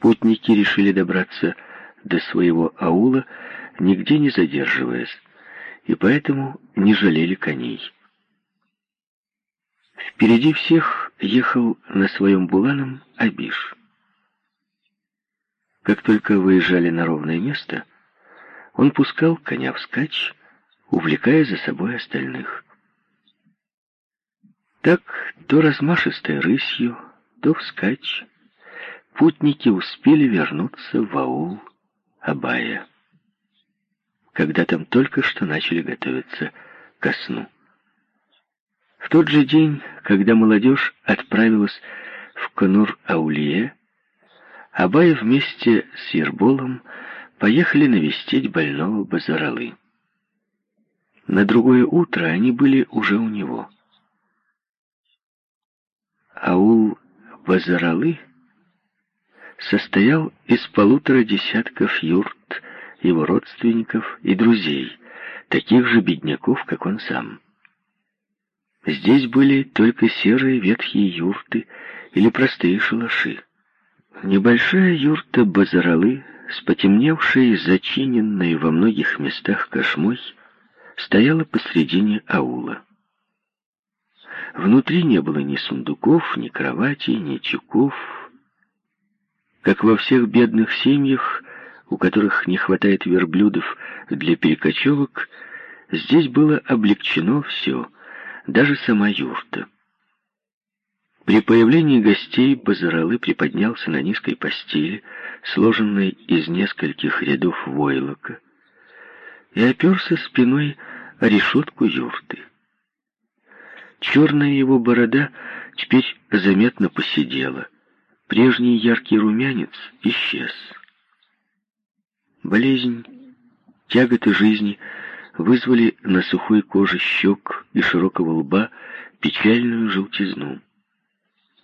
Путники решили добраться до своего аула, нигде не задерживаясь, и поэтому не жалели коней. Впереди всех ехал на своем буланом Абиш. Как только выезжали на ровное место, он пускал коня вскачь, увлекая за собой остальных. Так, то размашистой рысью, то вскачь, путники успели вернуться в аул Абая, когда там только что начали готовиться ко сну. В тот же день, когда молодежь отправилась в Конур-Аулие, Абай вместе с Ерболом поехали навестить больного Базаралы. На другое утро они были уже у него. Аул Базаралы состоял из полутора десятков юрт, его родственников и друзей, таких же бедняков, как он сам. Здесь были только серые ветхие юрты или простые шалаши. Небольшая юрта Базаралы, с потемневшей, зачиненной во многих местах кошмой, стояла посредине аула. Внутри не было ни сундуков, ни кроватей, ни тюков. Как во всех бедных семьях, у которых не хватает верблюдов для перекочевок, здесь было облегчено все, даже сама юрта. При появлении гостей Базаралы приподнялся на низкой постели, сложенной из нескольких рядов войлока, и оперся спиной о решетку юрты. Черная его борода теперь заметно посидела. Прежний яркий румянец исчез. Болезнь, тяготы жизни вызвали на сухой коже щек и широкого лба печальную желтизну.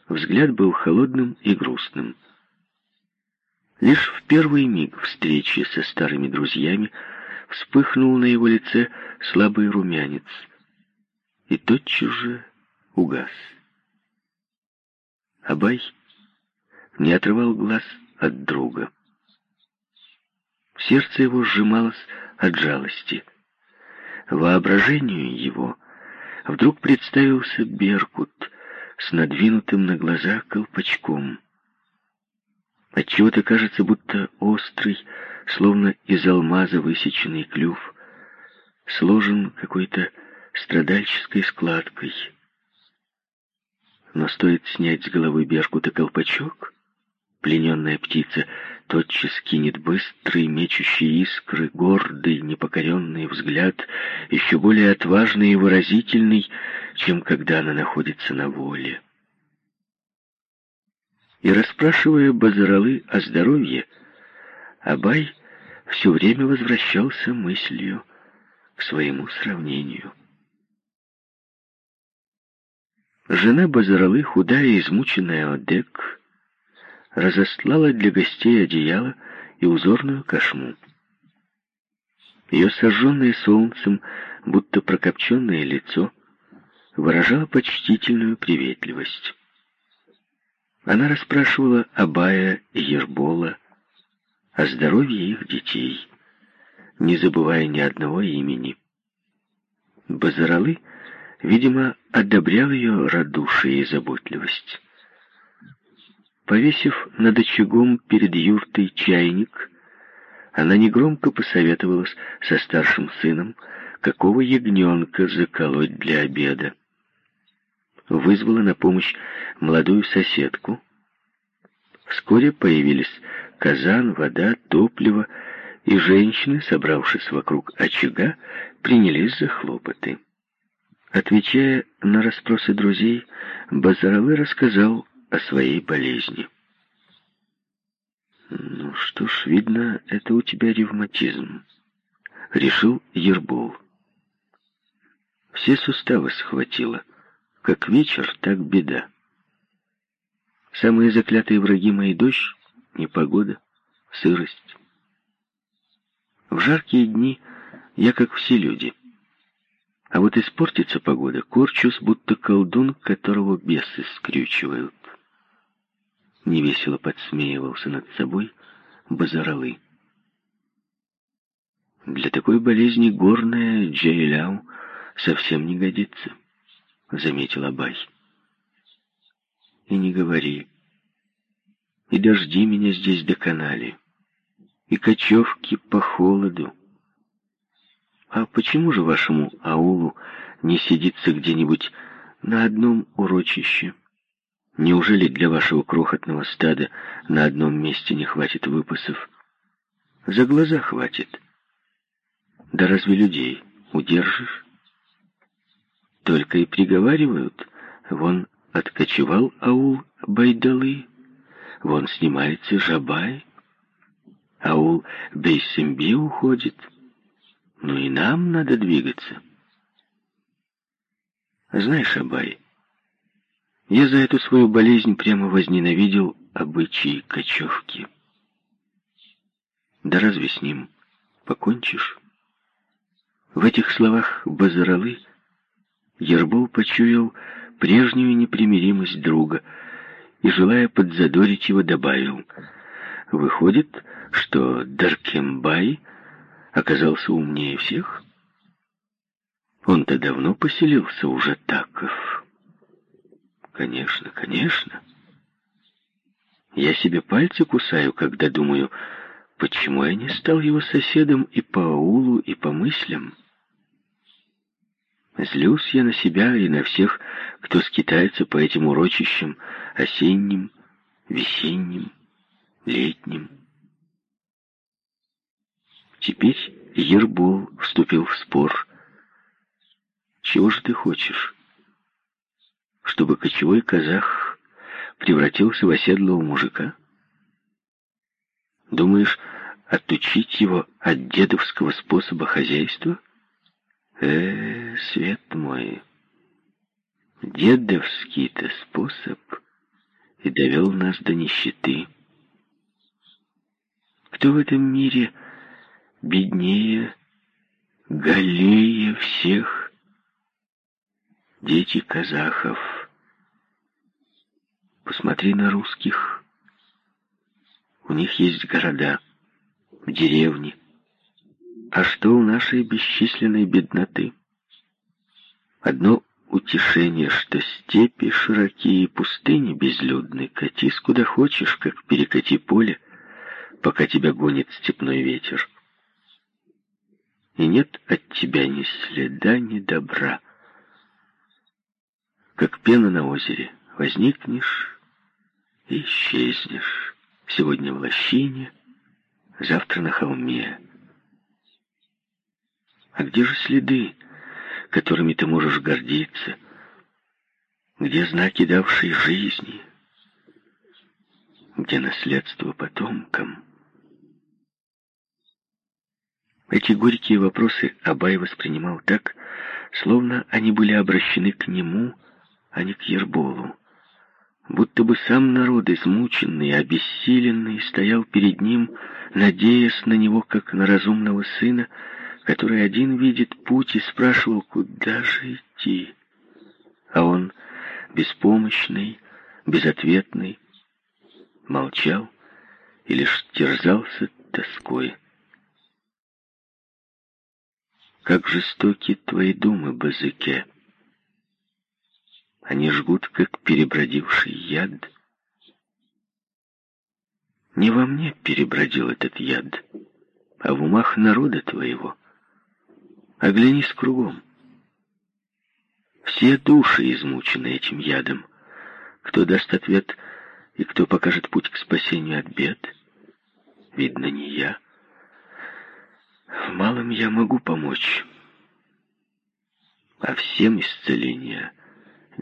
Взгляд был холодным и грустным. Лишь в первый миг встречи со старыми друзьями вспыхнул на его лице слабый румянец — и тотчас же угас. Абай не отрывал глаз от друга. Сердце его сжималось от жалости. Воображению его вдруг представился Беркут с надвинутым на глаза колпачком. Отчего-то кажется, будто острый, словно из алмаза высеченный клюв, сложен какой-то страдальческой складкой. Но стоит снять с головы Беркута колпачок, плененная птица тотчас кинет быстрый, мечущий искры, гордый, непокоренный взгляд, еще более отважный и выразительный, чем когда она находится на воле. И расспрашивая Базаралы о здоровье, Абай все время возвращался мыслью к своему сравнению. Жена Базаралы, худая и измученная Одек, разослала для гостей одеяло и узорную кошму. Ее сожженное солнцем, будто прокопченное лицо, выражало почтительную приветливость. Она расспрашивала Абая и Ербола о здоровье их детей, не забывая ни одного имени. Базаралы — видимо, одобрял ее радушие и заботливость. Повесив над очагом перед юртой чайник, она негромко посоветовалась со старшим сыном, какого ягненка заколоть для обеда. Вызвала на помощь молодую соседку. Вскоре появились казан, вода, топливо, и женщины, собравшись вокруг очага, принялись за хлопоты. Отвечая на расспросы друзей, Базаралы рассказал о своей болезни. «Ну что ж, видно, это у тебя ревматизм», — решил Ербол. Все суставы схватило. Как вечер, так беда. Самые заклятые враги мои дождь, непогода, сырость. В жаркие дни я как все люди — а вот испортится погода, корчусь, будто колдун, которого бесы скрючивают. Невесело подсмеивался над собой Базаралы. Для такой болезни горная Джейляу совсем не годится, заметил Абай. И не говори. И дожди меня здесь доконали. И кочевки по холоду. А почему же вашему аулу не сидится где-нибудь на одном урочище? Неужели для вашего крохотного стада на одном месте не хватит выпасов? За глаза хватит. Да разве людей удержишь? Только и приговаривают, вон откочевал аул Байдалы, вон снимается Жабай, аул Бейсемби уходит. Ну и нам надо двигаться. Знаешь, Абай, я за эту свою болезнь прямо возненавидел обычаи кочевки. Да разве с ним покончишь? В этих словах Базаралы Ербол почуял прежнюю непримиримость друга и, желая подзадорить его, добавил, «Выходит, что Даркембай оказался умнее всех? Он-то давно поселился у Жатаков». «Конечно, конечно. Я себе пальцы кусаю, когда думаю, почему я не стал его соседом и по аулу, и по мыслям». Злюсь я на себя и на всех, кто скитается по этим урочищам осенним, весенним, летним. Теперь Ербол вступил в спор. Чего же ты хочешь? Чтобы кочевой казах превратился в оседлого мужика? Думаешь, отучить его от дедовского способа хозяйства? Э, свет мой, дедовский-то способ и довел нас до нищеты. Кто в этом мире беднее, голее всех? Дети казахов. Посмотри на русских. У них есть города, деревни, а что у нашей бесчисленной бедноты? Одно утешение, что степи широкие и пустыни безлюдны, катись куда хочешь, как перекати поле, пока тебя гонит степной ветер. И нет от тебя ни следа, ни добра. Как пена на озере, возникнешь исчезнешь. Сегодня в лощине, завтра на холме. А где же следы, которыми ты можешь гордиться? Где знаки, давшие жизни? Где наследство потомкам? Эти горькие вопросы Абай воспринимал так, словно они были обращены к нему, а не к Ерболу. Будто бы сам народ, измученный, обессиленный, стоял перед ним, надеясь на него, как на разумного сына, который один видит путь и спрашивал, куда же идти. А он, беспомощный, безответный, молчал и лишь терзался тоской. Как жестоки твои думы, Базыке. Они жгут, как перебродивший яд. Не во мне перебродил этот яд, а в умах народа твоего — Оглянись кругом. Все души измучены этим ядом. Кто даст ответ и кто покажет путь к спасению от бед? Видно, не я. В малом я могу помочь, а всем исцеления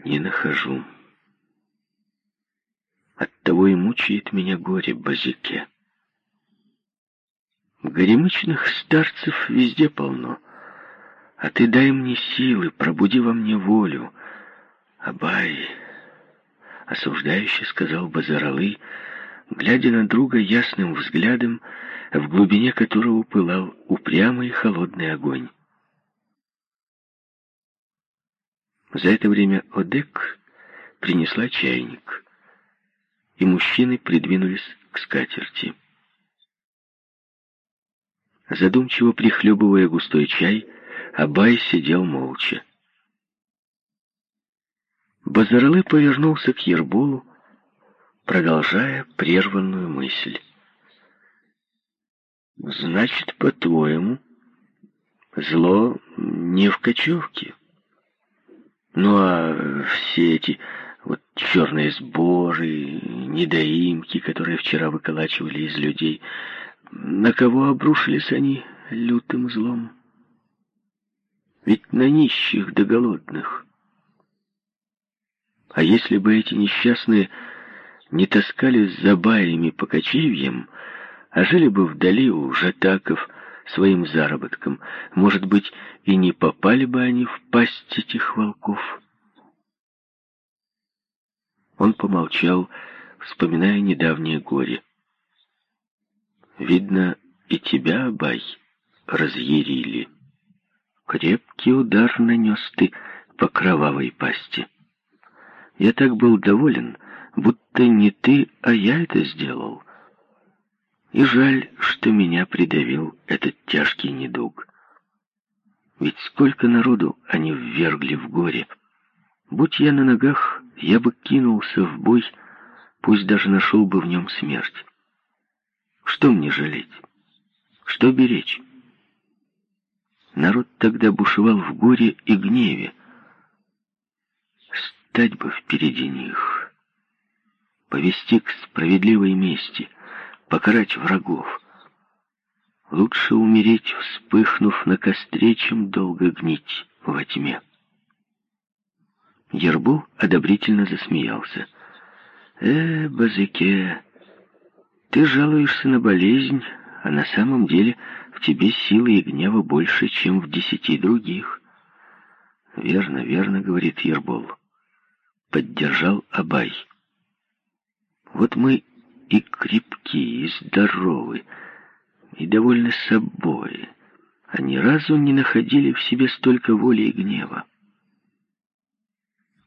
не нахожу. Оттого и мучает меня горе базике. Горемычных старцев везде полно — а ты дай мне силы, пробуди во мне волю. Абай, осуждающе сказал Базаралы, глядя на друга ясным взглядом, в глубине которого пылал упрямый холодный огонь. За это время Одек принесла чайник. и мужчины придвинулись к скатерти. Задумчиво прихлебывая густой чай, Абай сидел молча. Базаралы повернулся к Ерболу, продолжая прерванную мысль. «Значит, по-твоему, зло не в кочевке? Ну, а все эти вот черные сборы, недоимки, которые вчера выколачивали из людей, на кого обрушились они лютым злом? Ведь на нищих да голодных. А если бы эти несчастные не таскались за баями по кочевьям, а жили бы вдали у жатаков своим заработком, может быть, и не попали бы они в пасть этих волков. Он помолчал, вспоминая недавнее горе. Видно, и тебя, Бай, разъярили. Крепкий удар нанес ты по кровавой пасти. Я так был доволен, будто не ты, а я это сделал. И жаль, что меня придавил этот тяжкий недуг. Ведь сколько народу они ввергли в горе. Будь я на ногах, я бы кинулся в бой, пусть даже нашел бы в нем смерть. Что мне жалеть? Что беречь? Народ тогда бушевал в горе и гневе. Стать бы впереди них, повести к справедливой мести, покарать врагов. Лучше умереть, вспыхнув на костре, чем долго гнить во тьме. Ербул одобрительно засмеялся. «Э, Базыке, ты жалуешься на болезнь, а на самом деле в тебе силы и гнева больше, чем в десяти других». «Верно, верно», — говорит Ербол. Поддержал Абай. «Вот мы и крепки, и здоровы, и довольны собой, а ни разу не находили в себе столько воли и гнева.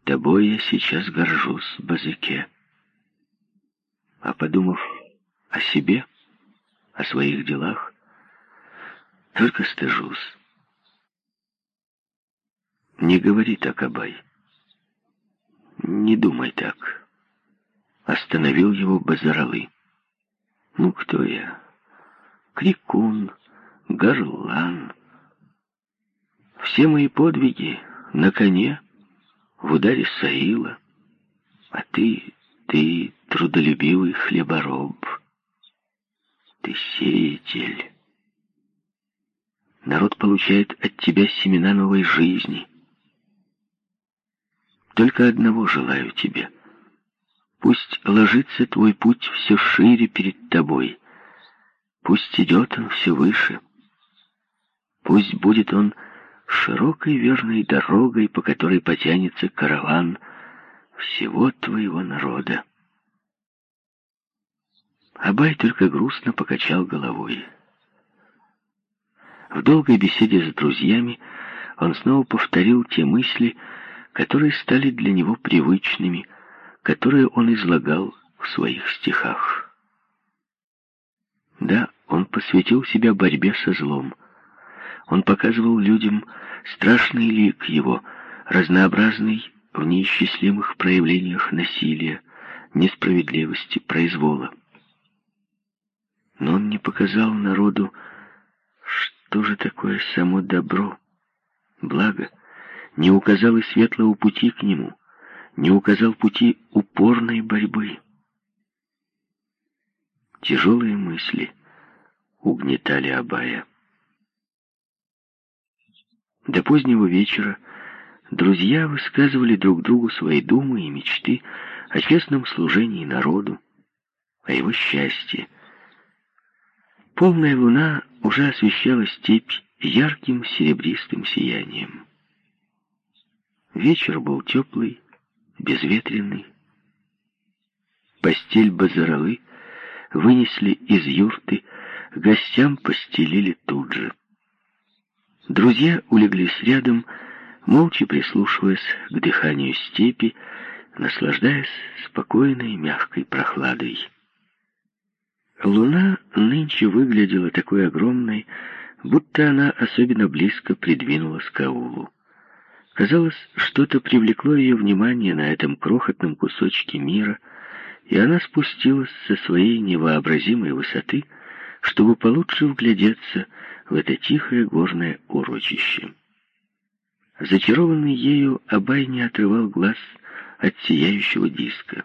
Тобой я сейчас горжусь, Базыке. А подумав о себе, о своих делах, только стыжусь. Не говори так, Абай. Не думай так. Остановил его Базаралы. Ну, кто я? Крикун, горлан. Все мои подвиги на коне — в ударе Саила, а ты, ты трудолюбивый хлебороб, ты сеятель. Народ получает от тебя семена новой жизни. Только одного желаю тебе. Пусть ложится твой путь все шире перед тобой. Пусть идет он все выше. Пусть будет он широкой верной дорогой, по которой потянется караван всего твоего народа. Абай только грустно покачал головой. В долгой беседе с друзьями он снова повторил те мысли, которые стали для него привычными, которые он излагал в своих стихах. Да, он посвятил себя борьбе со злом — он показывал людям страшный лик его, разнообразный в неисчислимых проявлениях насилия, несправедливости, произвола. Но он не показал народу, что же такое само добро, благо, не указал и светлого пути к нему, не указал пути упорной борьбы. Тяжелые мысли угнетали Абая. До позднего вечера друзья высказывали друг другу свои думы и мечты о честном служении народу, о его счастье. Полная луна уже освещала степь ярким серебристым сиянием. Вечер был теплый, безветренный. Постель базаралы вынесли из юрты, гостям постелили тут же. Друзья улеглись рядом, молча прислушиваясь к дыханию степи, наслаждаясь спокойной мягкой прохладой. Луна нынче выглядела такой огромной, будто она особенно близко придвинулась к аулу. Казалось, что-то привлекло ее внимание на этом крохотном кусочке мира, и она спустилась со своей невообразимой высоты, чтобы получше вглядеться в это тихое горное урочище. Зачарованный ею, Абай не отрывал глаз от сияющего диска.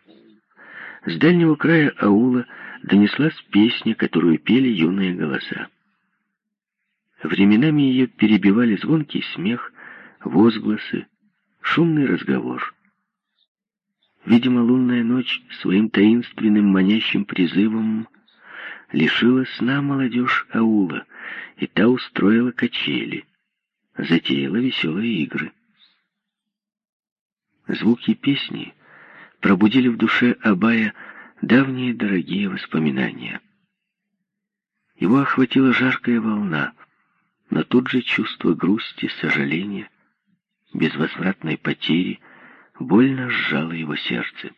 С дальнего края аула донеслась песня, которую пели юные голоса. Временами ее перебивали звонкий смех, возгласы, шумный разговор. Видимо, лунная ночь своим таинственным манящим призывом лишила сна молодежь аула, и та устроила качели, затеяла веселые игры. Звуки песни пробудили в душе Абая давние дорогие воспоминания. Его охватила жаркая волна, но тут же чувство грусти, сожаления, безвозвратной потери больно сжало его сердце.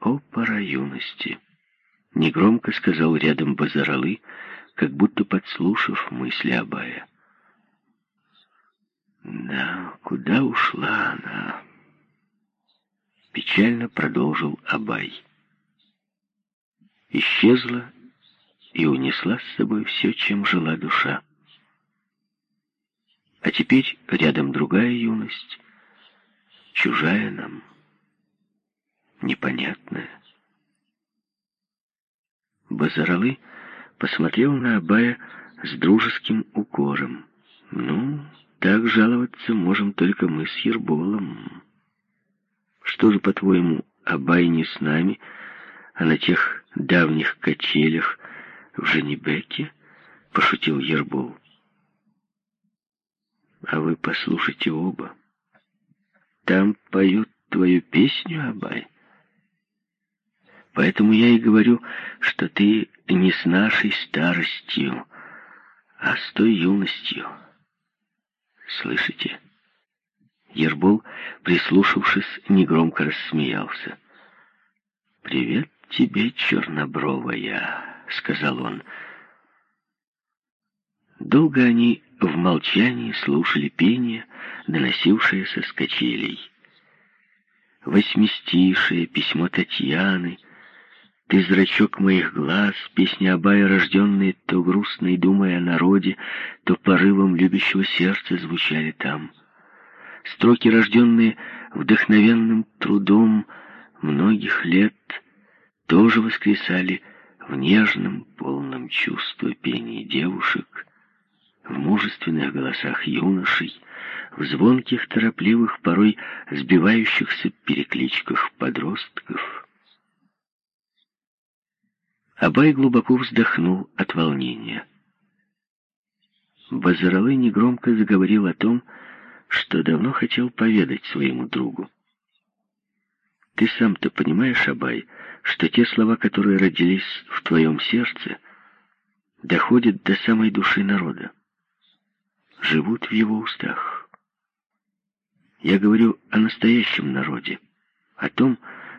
«О, пора юности!» — негромко сказал рядом Базаралы, как будто подслушав мысли Абая. «Да, куда ушла она?» Печально продолжил Абай. Исчезла и унесла с собой все, чем жила душа. А теперь рядом другая юность, чужая нам, непонятная. Базаралы посмотрел на Абая с дружеским укором. «Ну, так жаловаться можем только мы с Ерболом. Что же, по-твоему, Абай не с нами, а на тех давних качелях в Женебеке?» — пошутил Ербол. «А вы послушайте оба. Там поют твою песню, Абай». Поэтому я и говорю, что ты не с нашей старостью, а с той юностью. Слышите? Ербол, прислушавшись, негромко рассмеялся. «Привет тебе, чернобровая», — сказал он. Долго они в молчании слушали пение, доносившееся с качелей. Восьмистишее письмо Татьяны — ты зрачок моих глаз, песня Абая, рожденные то грустной, думая о народе, то порывом любящего сердца звучали там. Строки, рожденные вдохновенным трудом многих лет, тоже воскресали в нежном, полном чувства пении девушек, в мужественных голосах юношей, в звонких, торопливых, порой сбивающихся перекличках подростков — Абай глубоко вздохнул от волнения. Базаралы негромко заговорил о том, что давно хотел поведать своему другу. Ты сам-то понимаешь, Абай, что те слова, которые родились в твоем сердце, доходят до самой души народа, живут в его устах. Я говорю о настоящем народе, о том,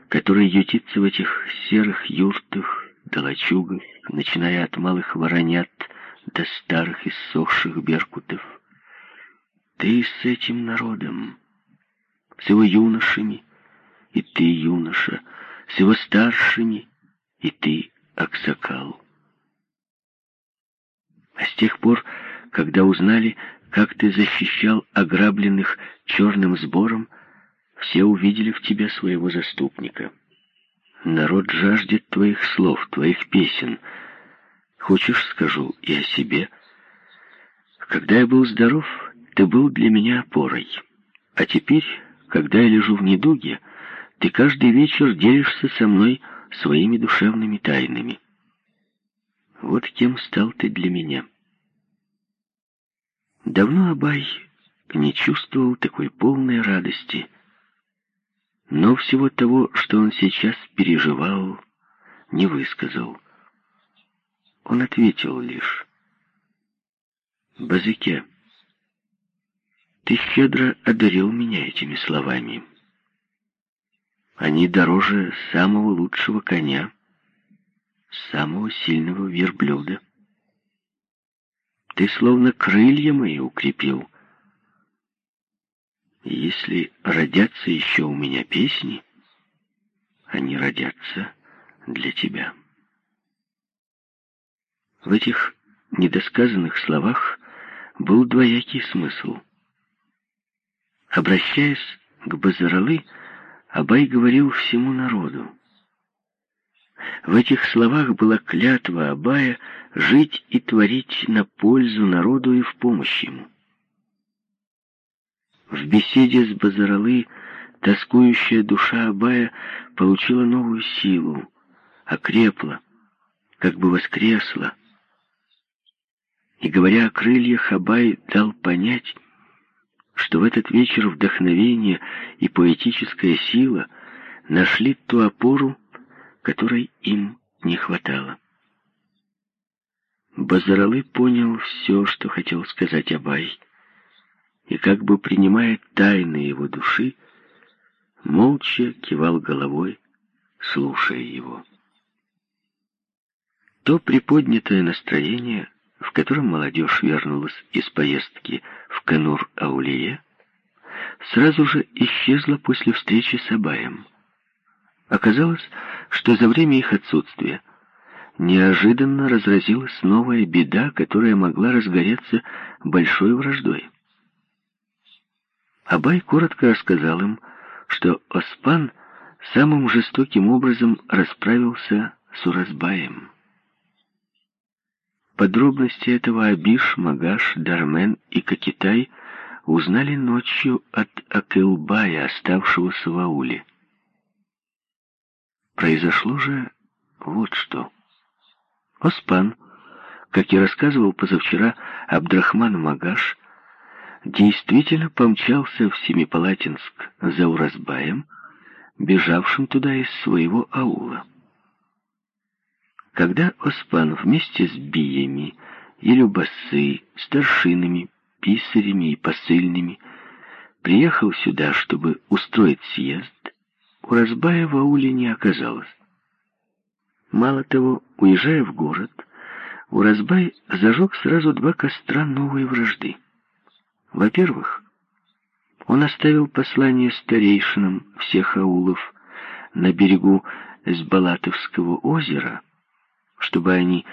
который ютится в этих серых юртах, до лачугов, начиная от малых воронят до старых иссохших беркутов. Ты с этим народом, с его юношами, и ты, юноша, с его старшими, и ты, Аксакал. А с тех пор, когда узнали, как ты защищал ограбленных черным сбором, все увидели в тебе своего заступника. Народ жаждет твоих слов, твоих песен. Хочешь, скажу и о себе. Когда я был здоров, ты был для меня опорой. А теперь, когда я лежу в недуге, ты каждый вечер делишься со мной своими душевными тайнами. Вот кем стал ты для меня. Давно Абай не чувствовал такой полной радости — но всего того, что он сейчас переживал, не высказал. Он ответил лишь. «Базыке, ты щедро одарил меня этими словами. Они дороже самого лучшего коня, самого сильного верблюда. Ты словно крылья мои укрепил. Если родятся еще у меня песни, они родятся для тебя. В этих недосказанных словах был двоякий смысл. Обращаясь к Базаралы, Абай говорил всему народу. В этих словах была клятва Абая жить и творить на пользу народу и в помощь ему. В беседе с Базаралы тоскующая душа Абая получила новую силу, окрепла, как бы воскресла. И говоря о крыльях, Абай дал понять, что в этот вечер вдохновение и поэтическая сила нашли ту опору, которой им не хватало. Базаралы понял все, что хотел сказать Абай, и как бы принимая тайны его души, молча кивал головой, слушая его. То приподнятое настроение, в котором молодежь вернулась из поездки в Канур-Аулие, сразу же исчезла после встречи с Абаем. Оказалось, что за время их отсутствия неожиданно разразилась новая беда, которая могла разгореться большой враждой. Абай коротко рассказал им, что Оспан самым жестоким образом расправился с Уразбаем. Подробности этого Абиш, Магаш, Дармен и Кокитай узнали ночью от Акылбая, оставшегося в ауле. Произошло же вот что. Оспан, как и рассказывал позавчера Абдрахман Магаш, действительно помчался в Семипалатинск за Уразбаем, бежавшим туда из своего аула. Когда Оспан вместе с биями и любасы, старшинами, писарями и посыльными приехал сюда, чтобы устроить съезд, Уразбая в ауле не оказалось. Мало того, уезжая в город, Уразбай зажег сразу два костра новой вражды. Во-первых, он оставил послание старейшинам всех аулов на берегу Сбалатовского озера, чтобы они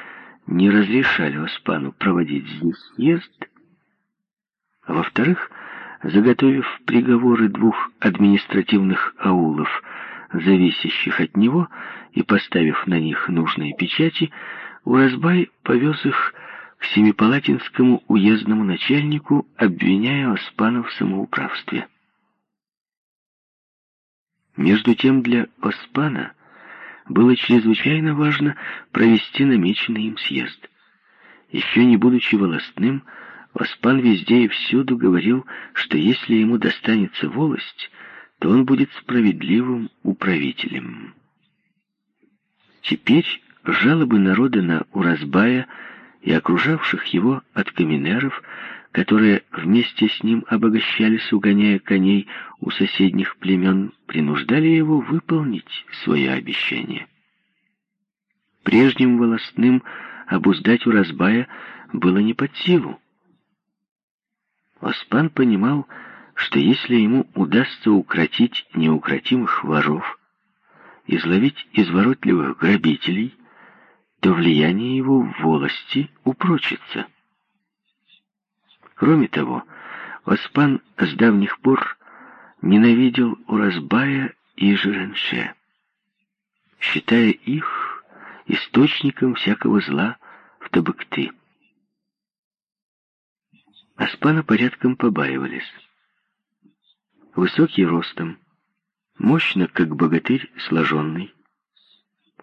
не разрешали Оспану проводить здесь съезд. А во-вторых, заготовив приговоры двух административных аулов, зависящих от него, и поставив на них нужные печати, Уразбай повез их к Семипалатинскому уездному начальнику, обвиняя Оспана в самоуправстве. Между тем для Оспана было чрезвычайно важно провести намеченный им съезд. Еще не будучи волостным, Оспан везде и всюду говорил, что если ему достанется волость, то он будет справедливым управителем. Теперь жалобы народа на Уразбая и окружавших его от каменеров, которые вместе с ним обогащались, угоняя коней у соседних племен, принуждали его выполнить свое обещание. Прежним волостным обуздать Уразбая было не под силу. Оспан понимал, что если ему удастся укротить неукротимых воров, изловить изворотливых грабителей, то влияние его в волости упрочится. Кроме того, Оспан с давних пор ненавидел Уразбая и Жиренше, считая их источником всякого зла в Табыкты. Аспана порядком побаивались. Высокий ростом, мощно, как богатырь, сложенный,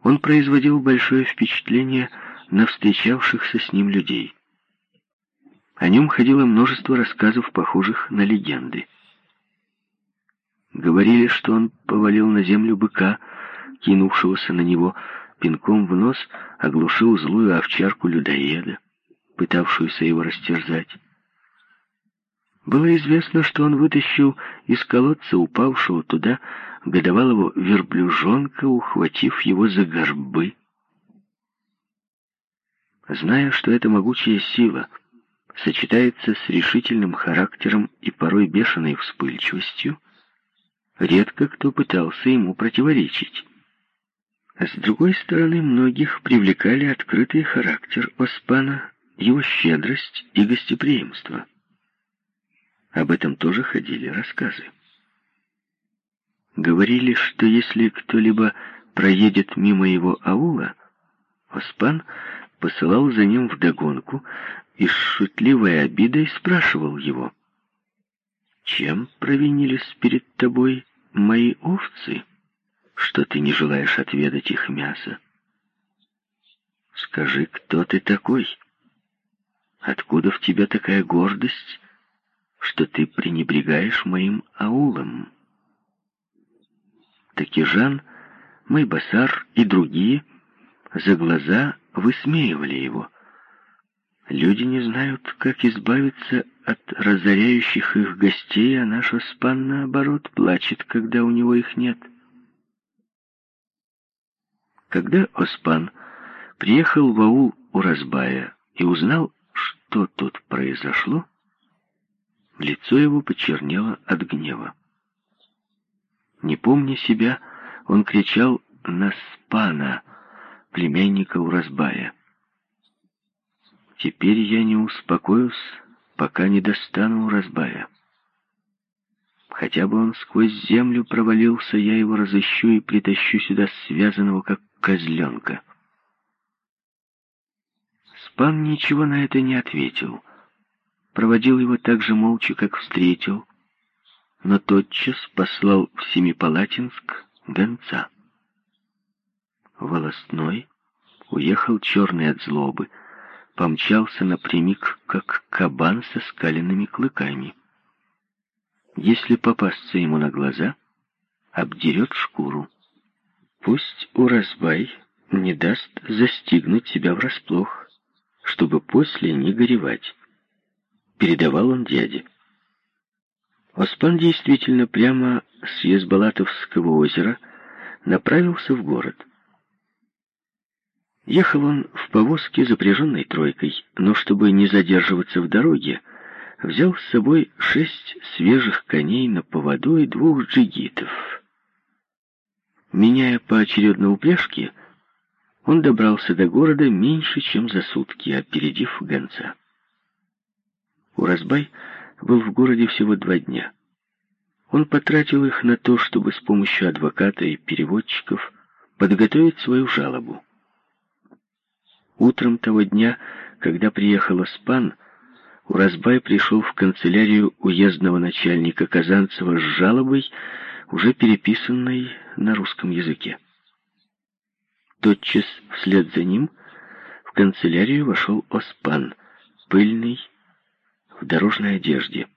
он производил большое впечатление на встречавшихся с ним людей. О нем ходило множество рассказов, похожих на легенды. Говорили, что он повалил на землю быка, кинувшегося на него пинком в нос, оглушил злую овчарку-людоеда, пытавшуюся его растерзать. Было известно, что он вытащил из колодца упавшего туда годовалого верблюжонка, ухватив его за горбы. Зная, что эта могучая сила сочетается с решительным характером и порой бешеной вспыльчивостью, редко кто пытался ему противоречить. А с другой стороны, многих привлекали открытый характер Оспана, его щедрость и гостеприимство. Об этом тоже ходили рассказы. Говорили, что если кто-либо проедет мимо его аула, Оспан посылал за ним вдогонку и с шутливой обидой спрашивал его, «Чем провинились перед тобой мои овцы, что ты не желаешь отведать их мясо? Скажи, кто ты такой? Откуда в тебе такая гордость, что ты пренебрегаешь моим аулом?» Такижан, Майбасар и другие за глаза высмеивали его. Люди не знают, как избавиться от разоряющих их гостей, а наш Оспан, наоборот, плачет, когда у него их нет. Когда Оспан приехал в аул у Разбая и узнал, что тут произошло, лицо его почернело от гнева. Не помня себя, он кричал на Спана, племянника Уразбая. Теперь я не успокоюсь, пока не достану Уразбая. Хотя бы он сквозь землю провалился, я его разыщу и притащу сюда связанного, как козленка. Спан ничего на это не ответил. Проводил его так же молча, как встретил, но тотчас послал в Семипалатинск гонца. Волостной уехал черный от злобы, помчался напрямик, как кабан со скаленными клыками. Если попасться ему на глаза, обдерет шкуру. Пусть Уразбай не даст застигнуть себя врасплох, чтобы после не горевать. Передавал он дяде. Оспан действительно прямо с Езбалатовского озера направился в город. Ехал он в повозке, запряженной тройкой, но чтобы не задерживаться в дороге, взял с собой шесть свежих коней на поводу и двух джигитов. Меняя поочередно упряжки, он добрался до города меньше, чем за сутки, опередив гонца. Уразбай был в городе всего два дня. Он потратил их на то, чтобы с помощью адвоката и переводчиков подготовить свою жалобу. Утром того дня, когда приехал Оспан, Уразбай пришел в канцелярию уездного начальника Казанцева с жалобой, уже переписанной на русском языке. Тотчас вслед за ним в канцелярию вошел Оспан, пыльный, дорожной одежде.